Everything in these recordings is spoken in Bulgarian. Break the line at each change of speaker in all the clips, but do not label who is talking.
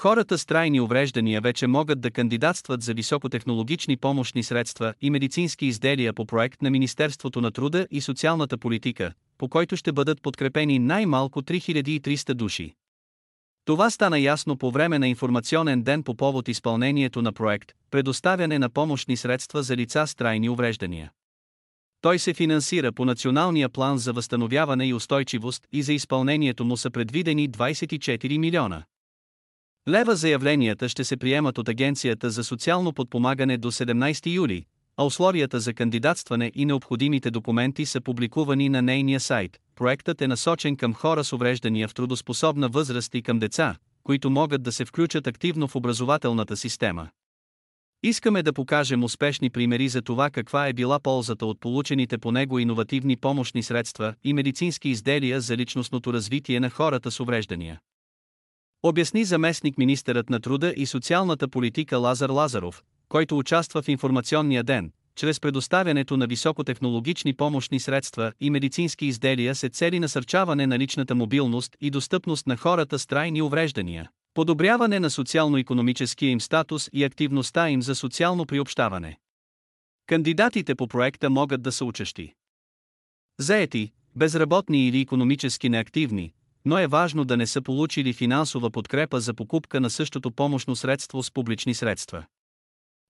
Хората с трайни увреждания вече могат да кандидатстват за високотехнологични помощни средства и медицински изделия по проект на Министерството на труда и социалната политика, по който ще бъдат подкрепени най-малко 3300 души. Това стана ясно по време на информационен ден по повод изпълнението на проект Предоставяне на помощни средства за лица с трайни увреждания. Той се финансира по Националния план за възстановяване и устойчивост и за изпълнението му са предвидени 24 милиона. Лева заявленията ще се приемат от Агенцията за социално подпомагане до 17 юли, а условията за кандидатстване и необходимите документи са публикувани на нейния сайт. Проектът е насочен към хора с увреждания в трудоспособна възраст и към деца, които могат да се включат активно в образователната система. Искаме да покажем успешни примери за това каква е била ползата от получените по него иновативни помощни средства и медицински изделия за личностното развитие на хората с увреждания. Обясни заместник министърът на труда и социалната политика Лазар Лазаров, който участва в информационния ден, чрез предоставянето на високотехнологични помощни средства и медицински изделия се цели насърчаване на личната мобилност и достъпност на хората с трайни увреждания, подобряване на социално-економическия им статус и активността им за социално приобщаване. Кандидатите по проекта могат да са учащи. Заети, безработни или економически неактивни, но е важно да не са получили финансова подкрепа за покупка на същото помощно средство с публични средства.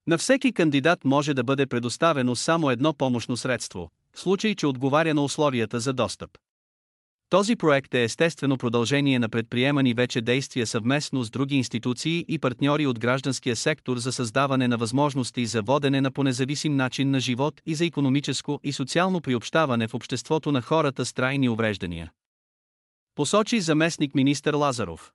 На всеки кандидат може да бъде предоставено само едно помощно средство, в случай че отговаря на условията за достъп. Този проект е естествено продължение на предприемани вече действия съвместно с други институции и партньори от гражданския сектор за създаване на възможности за водене на понезависим начин на живот и за економическо и социално приобщаване в обществото на хората с трайни увреждания. Посочи заместник министър Лазаров.